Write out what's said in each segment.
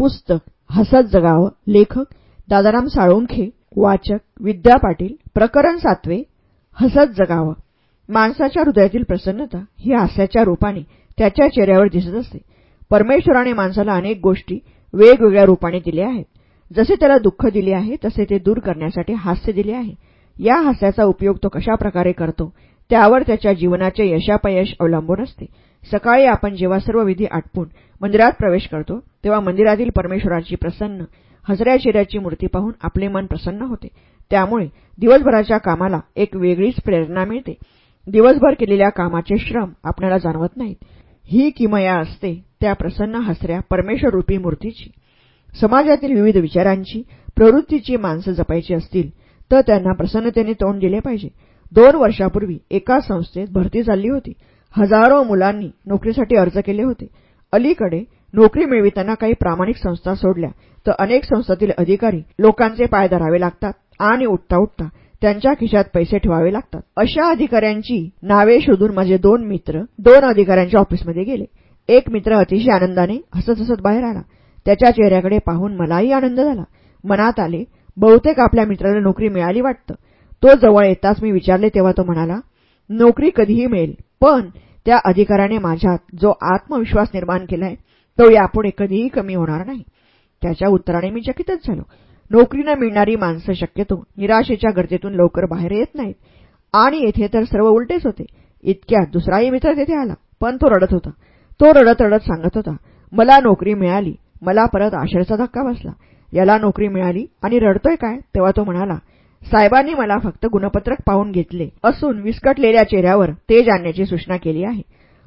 पुस्तक हसत जगावं लेखक दादाराम साळुंखे वाचक विद्या पाटील प्रकरण सातवे हसत जगावं. माणसाच्या हृदयातील प्रसन्नता ही हास्याच्या रूपाने त्याच्या चेहऱ्यावर दिसत असते. परमेश्वराने माणसाला अनेक गोष्टी वेगवेगळ्या रूपाने दिल्या आहेत. जसे त्याला दुःख दिले आहे तसे ते दूर करण्यासाठी हास्य दिले आहे. या हास्याचा उपयोग तो कशा प्रकारे करतो त्यावर त्याच्या जीवनाचे यशापयश अवलंबून असते. सकाळी आपण जेव्हा सर्व विधी आटपून मंदिरात प्रवेश करतो तेव्हा मंदिरातील परमेश्वराची प्रसन्न हसऱ्या चेहऱ्याची मूर्ती पाहून आपले मन प्रसन्न होते. त्यामुळे दिवसभराच्या कामाला एक वेगळीच प्रेरणा मिळते. दिवसभर केलेल्या कामाचे श्रम आपल्याला जाणवत नाहीत. ही किमया असते त्या प्रसन्न हसऱ्या परमेश्वररूपी मूर्तीची. समाजातील विविध विचारांची प्रवृत्तीची माणसं जपायची असतील तर त्यांना प्रसन्नतेने तोंड दिले पाहिजे. दोन वर्षापूर्वी एका संस्थेत भरती झाली होती. हजारो मुलांनी नोकरीसाठी अर्ज केले होते. अलीकडे नोकरी मिळविताना काही प्रामाणिक संस्था सोडल्या तर अनेक संस्थातील अधिकारी लोकांचे पाय धरावे लागतात आणि उठता उठता त्यांच्या खिशात पैसे ठेवावे लागतात. अशा अधिकाऱ्यांची नावे शोधून माझे दोन मित्र दोन अधिकाऱ्यांच्या ऑफिसमध्ये गेले. एक मित्र अतिशय आनंदाने हसत हसत बाहेर आला. त्याच्या चेहऱ्याकडे पाहून मलाही आनंद झाला. मनात आले बहुतेक आपल्या मित्राला नोकरी मिळाली वाटतं. तो जवळ येताच मी विचारले तेव्हा तो म्हणाला नोकरी कधीही मिळेल पण त्या अधिकाऱ्याने माझ्यात जो आत्मविश्वास निर्माण केलाय तो यापुढे कधीही कमी होणार नाही. त्याच्या उत्तराने मी चकितच झालो. नोकरीनं मिळणारी माणसं शक्यतो निराशेच्या गर्दीतून लवकर बाहेर येत नाहीत. आणि येथे तर सर्व उलटेच होते. इतक्यात दुसराही मित्र तेथे आला पण तो रडत होता. तो रडत रडत सांगत होता मला नोकरी मिळाली. मला परत आशेचा धक्का बसला. याला नोकरी मिळाली आणि रडतोय काय? तेव्हा तो म्हणाला साहेबांनी मला फक्त गुणपत्रक पाहून घेतले. असून विस्कटलेल्या चेहऱ्यावर तेज आणण्याची सूचना केली आहे.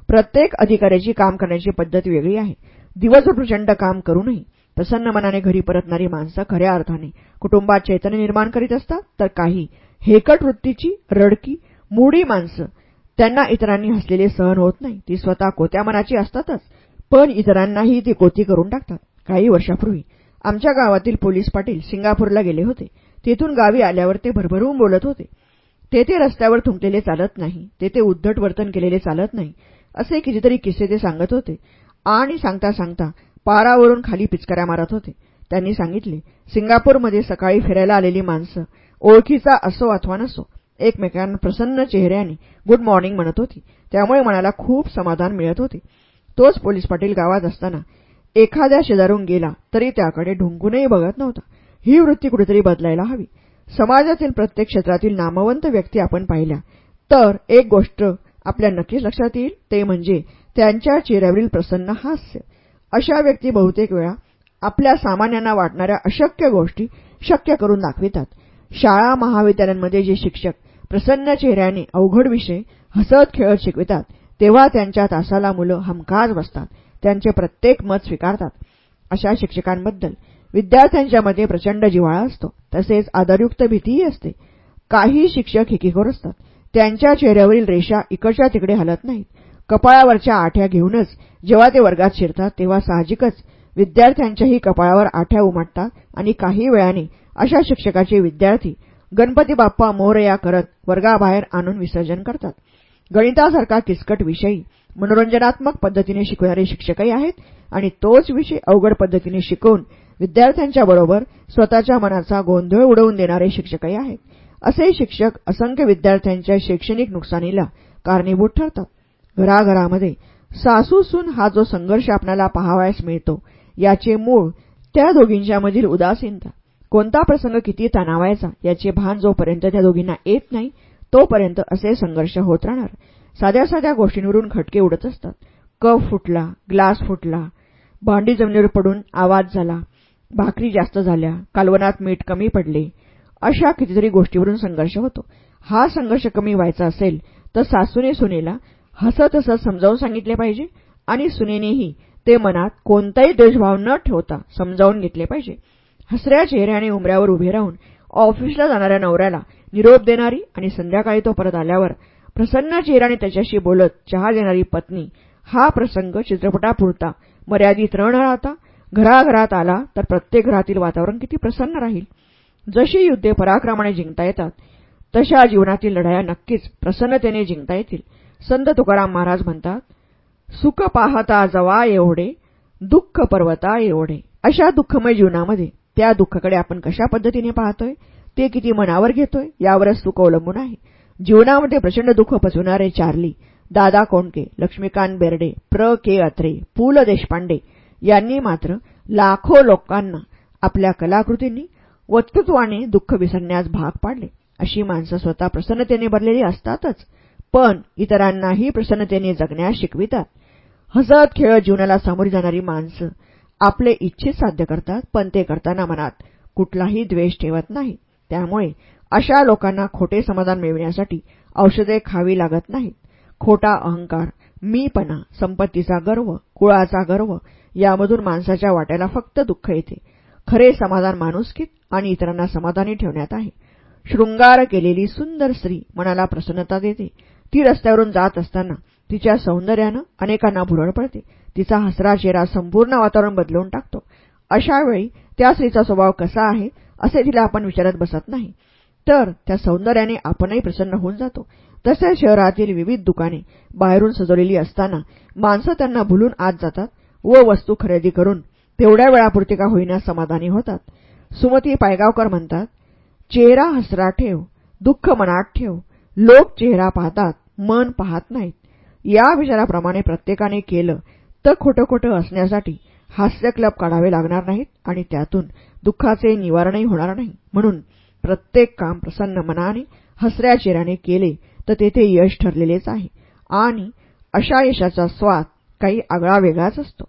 प्रत्येक अधिकाऱ्याची काम करण्याची पद्धत वेगळी आहे. दिवसभर प्रचंड काम करूनही प्रसन्न मनाने घरी परतणारी माणसं खऱ्या अर्थाने कुटुंबात चैतन्य निर्माण करीत असतात तर काही हेकट वृत्तीची रडकी मूडी माणसं त्यांना इतरांनी हसलेले सहन होत नाही ती स्वतः कोत्या मनाची असतातच. पण इतरांनाही ती कोती करून टाकतात. काही वर्षापूर्वी आमच्या गावातील पोलीस पाटील सिंगापूरला गेले होते. तेथून गावी आल्यावर ते भरभरून बोलत होते. तेथे रस्त्यावर थुंकलेले चालत नाही. तेथे उद्धट वर्तन केलेले चालत नाही. असे कितीतरी किस्से ते सांगत होते. आणि सांगता सांगता पारावरून खाली पिचकऱ्या मारत होते. त्यांनी सांगितले सिंगापूरमध्ये सकाळी फिरायला आलेली माणसं ओळखीचा असो अथवा नसो एकमेकांना प्रसन्न चेहऱ्याने गुड मॉर्निंग म्हणत होती. त्यामुळे मनाला खूप समाधान मिळत होते. तोच पोलीस पाटील गावात असताना एखाद्या शेजारून गेला तरी त्याकडे ढुंकूनही बघत नव्हता. ही वृत्ती कुठेतरी बदलायला हवी. समाजातील प्रत्येक क्षेत्रातील नामवंत व्यक्ती आपण पाहिल्या. तर एक गोष्ट आपल्या नक्कीच लक्षात येईल ते म्हणजे त्यांच्या चेहऱ्यावरील प्रसन्न हास्य. अशा व्यक्ती बहुतेक वेळा आपल्या सामान्यांना वाटणाऱ्या अशक्य गोष्टी शक्य करून दाखवितात. शाळा महाविद्यालयांमध्ये जे शिक्षक प्रसन्न चेहऱ्याने अवघड विषय हसत खेळत शिकवितात तेव्हा त्यांच्या तासाला मुलं हमखास बसतात. त्यांचे प्रत्येक मत स्वीकारतात. अशा शिक्षकांबद्दल विद्यार्थ्यांच्या मध्ये प्रचंड जिव्हाळा असतो. तसेच आदरयुक्त भीतीही असते. काही शिक्षक हिकीखोर असतात. त्यांच्या चेहऱ्यावरील रेषा इकडच्या तिकडे हलत नाहीत. कपाळावरच्या आठ्या घेऊनच जेव्हा ते वर्गात शिरतात तेव्हा साहजिकच विद्यार्थ्यांच्याही कपाळावर आठ्या उमटतात आणि काही वेळाने अशा शिक्षकाचे विद्यार्थी गणपती बाप्पा मोरया करत वर्गाबाहेर आणून विसर्जन करतात. गणितासारखा किचकट विषयी मनोरंजनात्मक पद्धतीने शिकवणारे शिक्षकही आहेत आणि तोच विषय अवघड पद्धतीने शिकवून विद्यार्थ्यांच्या बरोबर स्वतःच्या मनाचा गोंधळ उडवून देणारे शिक्षकही आहेत. असे शिक्षक असंख्य विद्यार्थ्यांच्या शैक्षणिक नुकसानीला कारणीभूत ठरतात. घराघरामध्ये सासूसून हा जो संघर्ष आपल्याला पाहावयास मिळतो याचे मूळ त्या दोघींच्यामधील उदासीनता. कोणता प्रसंग किती तणावायचा याचे भान जोपर्यंत त्या दोघींना येत नाही तोपर्यंत असे संघर्ष होत राहणार. साध्या साध्या गोष्टींवरून खटके उडत असतात. कप फुटला ग्लास फुटला भांडी जमिनीवर पडून आवाज झाला भाकरी जास्त झाल्या कालवनात मीठ कमी पडले अशा कितीतरी गोष्टीवरून संघर्ष होतो. हा संघर्ष कमी व्हायचा असेल तर सासूने सुनेला हसत हसत समजावून सांगितले पाहिजे आणि सुनेनेही ते मनात कोणताही द्वेषभाव न ठेवता समजावून घेतले पाहिजे. हसऱ्या चेहऱ्याने उमऱ्यावर उभे राहून ऑफिसला जाणाऱ्या नवऱ्याला निरोप देणारी आणि संध्याकाळी तो परत आल्यावर प्रसन्न चेहऱ्याने त्याच्याशी बोलत चहा देणारी पत्नी हा प्रसंग चित्रपटापुरता मर्यादित न राहता घराघरात आला तर प्रत्येक घरातील वातावरण किती प्रसन्न राहील. जशी युद्धे पराक्रमाने जिंकता येतात तशा जीवनातील लढाया नक्कीच प्रसन्नतेने जिंकता येतील. संत तुकाराम महाराज म्हणतात सुख पाहता जवा एवढे दुःख पर्वता एवढे. अशा दुःखमय जीवनामध्ये त्या दुःखाकडे आपण कशा पद्धतीने पाहतोय? ते किती मनावर घेतोय? यावरच सुख अवलंबून आहे. जीवनामध्ये प्रचंड दुःख पचवणारे चार्ली दादा कोंडके लक्ष्मीकांत बेर्डे प्र. के. अत्रे पु. ल. देशपांडे यांनी मात्र लाखो लोकांना आपल्या कलाकृतींनी वक्तृत्वाने दुःख विसरण्यास भाग पाडले. अशी माणसं स्वतः प्रसन्नतेने भरलेली असतातच पण इतरांनाही प्रसन्नतेने जगण्यास शिकवितात. हसत खेळत जीवनाला सामोरी जाणारी माणसं आपले इच्छित साध्य करतात पण ते करताना मनात कुठलाही द्वेष ठेवत नाही. त्यामुळे अशा लोकांना खोटे समाधान मिळविण्यासाठी औषधे खावी लागत नाहीत. खोटा अहंकार मीपणा संपत्तीचा गर्व कुळाचा गर्व यामधून माणसाच्या वाट्याला फक्त दुःख येते. खरे समाधान माणुसकीत आणि इतरांना समाधानी ठेवण्यात आहे. शृंगार केलेली सुंदर स्त्री मनाला प्रसन्नता देते. ती रस्त्यावरून जात असताना तिच्या सौंदर्यानं अनेकांना भुरळ पडते. तिचा हसरा चेहरा संपूर्ण वातावरण बदलवून टाकतो. अशावेळी त्या स्त्रीचा स्वभाव कसा आहे असे तिला आपण विचारत बसत नाही. तर त्या सौंदर्याने आपणही प्रसन्न होऊन जातो. तसेच शहरातील विविध दुकाने बाहेरून सजवलेली असताना माणसं त्यांना भुलून आत जातात. व वस्तू खरेदी करून तेवढ्या वेळापुरती का होईना समाधानी होतात. सुमती पायगावकर म्हणतात चेहरा हसरा ठेव दुःख मनात ठेव लोक चेहरा पाहतात मन पाहत नाहीत. या विचाराप्रमाणे प्रत्येकाने केलं तर खोटं खोटं असण्यासाठी हास्य क्लब काढावे लागणार नाहीत आणि त्यातून दुःखाचे निवारणही होणार नाही. म्हणून प्रत्येक काम प्रसन्न मनाने हसऱ्या चेहऱ्याने केले तर तेथे यश ठरलेलेच आहे. आणि अशा यशाचा स्वाद काही आगळा वेगळाच असतो.